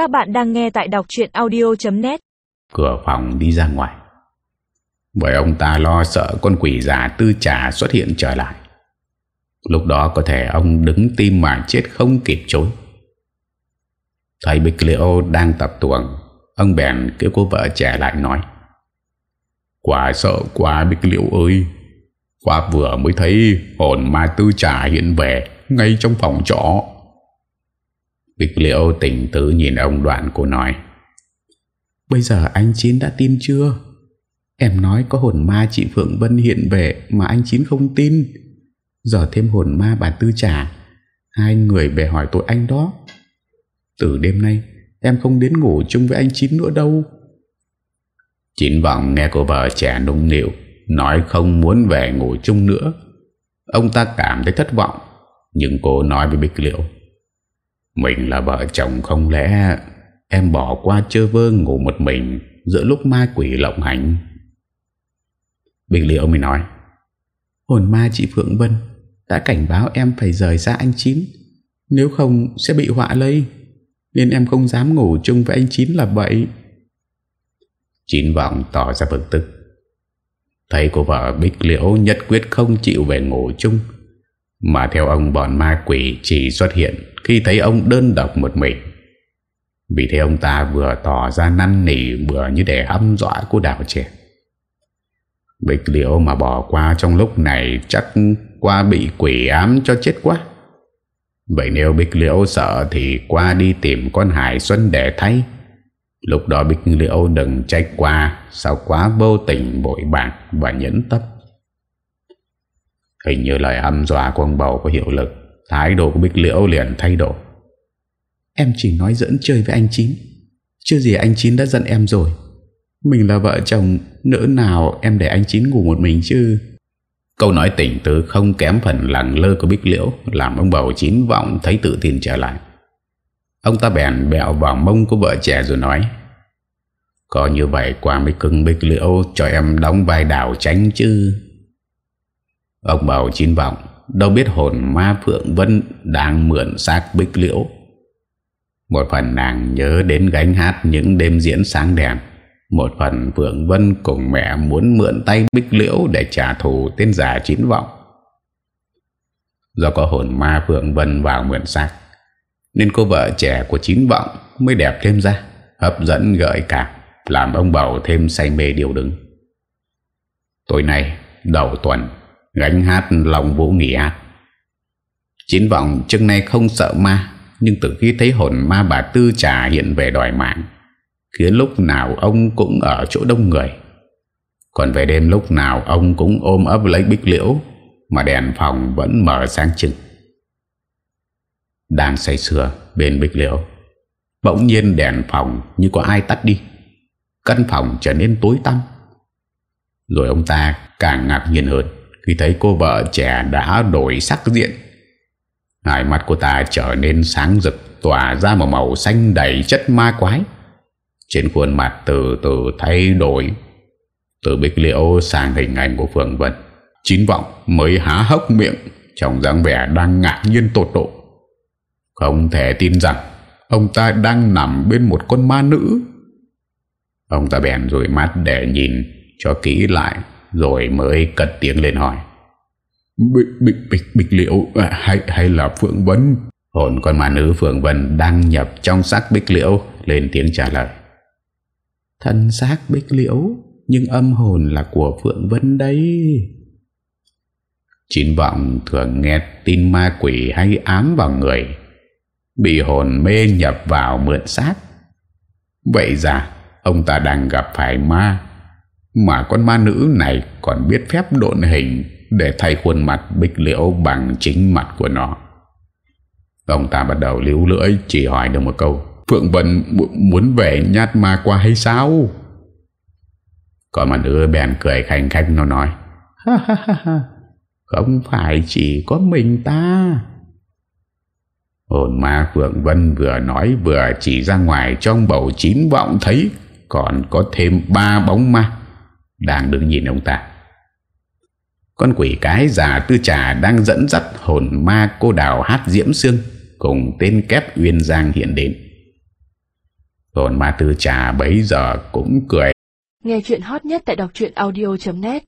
Các bạn đang nghe tại đọc chuyện audio.net Cửa phòng đi ra ngoài. Bởi ông ta lo sợ con quỷ già tư trà xuất hiện trở lại. Lúc đó có thể ông đứng tim mà chết không kịp chối. Thầy Bích Liễu đang tập tuồng, Ông bèn kêu cô vợ trẻ lại nói, Quả sợ quá Bích Liễu ơi. Qua vừa mới thấy hồn ma tư trà hiện về Ngay trong phòng trọ. Bích Liễu tỉnh tứ nhìn ông đoạn cô nói. Bây giờ anh Chín đã tin chưa? Em nói có hồn ma chị Phượng Vân hiện về Mà anh Chín không tin. Giờ thêm hồn ma bà Tư Trả Hai người về hỏi tội anh đó. Từ đêm nay Em không đến ngủ chung với anh Chín nữa đâu. Chín vọng nghe cô vợ trẻ nung nịu Nói không muốn về ngủ chung nữa. Ông ta cảm thấy thất vọng Nhưng cô nói với Bích Liễu mình là vợ chồng không lẽ Em bỏ qua chơ vơ ngủ một mình Giữa lúc ma quỷ lộng hành? Bích Liễu mới nói, Hồn ma chị Phượng Vân Đã cảnh báo em phải rời xa anh Chín. Nếu không sẽ bị họa lây, Nên em không dám ngủ chung với anh Chín là vậy Chín vọng tỏ ra bực tức. Thấy cô vợ Bích Liễu nhất quyết không chịu về ngủ chung, Mà theo ông bọn ma quỷ chỉ xuất hiện khi thấy ông đơn độc một mình. Vì thế ông ta vừa tỏ ra năn nỉ, Vừa như để hâm dọa cô đào trẻ. Bích Liễu mà bỏ qua trong lúc này Chắc qua bị quỷ ám cho chết quá. Vậy nếu Bích Liễu sợ Thì qua đi tìm con Hải Xuân để thay. Lúc đó Bích Liễu đừng trách qua, Sao quá vô tình bội bạc Và nhẫn tâm. Hình như lời âm dọa của ông bầu có hiệu lực. Thái độ của Bích Liễu liền thay đổi. Em chỉ nói dẫn chơi với anh Chín. Chưa gì anh Chín đã giận em rồi. Mình là vợ chồng Nỡ nào em để anh Chín ngủ một mình chứ? Câu nói tỉnh tứ không kém phần lặng lơ của Bích Liễu Làm ông bầu chín vọng thấy tự tin trở lại. Ông ta bèn bẹo vào mông của vợ trẻ rồi nói Có như vậy qua mới cưng Bích Liễu cho em đóng vai đảo tránh chứ? Ông bầu chín vọng Đâu biết hồn ma Phượng Vân đang mượn xác Bích Liễu Một phần nàng nhớ đến gánh hát những đêm diễn sáng đèn một phần Phượng Vân cùng mẹ muốn mượn tay Bích Liễu để trả thù tên giả chín vọng. Do có hồn ma Phượng Vân vào mượn xác, nên cô vợ trẻ của chín vọng mới đẹp thêm ra, hấp dẫn gợi cảm, làm ông bầu thêm say mê điều đứng. Tối nay, đầu tuần, gánh hát lòng vũ nghỉ hát. Chín vọng trước nay không sợ ma, nhưng từ khi thấy hồn ma bà Tư trả hiện về đòi mạng, Khiến lúc nào ông cũng ở chỗ đông người. Còn về đêm lúc nào ông cũng ôm ấp lấy bích liễu Mà đèn phòng vẫn mở sáng chừng Đang say sưa bên bích liễu Bỗng nhiên đèn phòng như có ai tắt đi. Căn phòng trở nên tối tăm. Rồi ông ta càng ngạc nhiên hơn. Khi thấy cô vợ trẻ đã đổi sắc diện. Hai mắt cô ta trở nên sáng rực, Tỏa ra một màu xanh đầy chất ma quái. Trên khuôn mặt từ từ thay đổi. Từ bích liễu sang hình ảnh của Phượng Vân. Chín vọng mới há hốc miệng Trong dáng vẻ đang ngạc nhiên tột độ. Không thể tin rằng, Ông ta đang nằm bên một con ma nữ. Ông ta bèn rủi mắt để nhìn cho kỹ lại. Rồi mới cất tiếng lên hỏi. Bích, bích, bích, bích liễu à, hay, hay là Phượng Vân Hồn con ma nữ Phượng Vân đang nhập trong xác bích liễu Lên tiếng trả lời. Thân xác bích liễu Nhưng âm hồn là của Phượng Vân đấy. Chín vọng thường nghe tin ma quỷ hay ám vào người Bị hồn mê nhập vào mượn xác. Vậy ra Ông ta đang gặp phải ma mà con ma nữ này còn biết phép độn hình Để thay khuôn mặt bích liễu bằng chính mặt của nó. Ông ta bắt đầu liếu lưỡi, Chỉ hỏi được một câu, Phượng Vân muốn về nhát ma qua hay sao? Còn mà nữ bèn cười khanh khách nó nói, ha ha ha ha, Không phải chỉ có mình ta. Hồn ma Phượng Vân vừa nói vừa chỉ ra ngoài trong bầu chín vọng thấy còn có thêm ba bóng ma đang đứng nhìn ông ta. Con quỷ cái già tư trà đang dẫn dắt hồn ma cô đào hát diễm xương cùng tên kép Uyên Giang hiện đến. Hồn ma tư trà bấy giờ cũng cười Nghe chuyện hot nhất tại đọc audio.net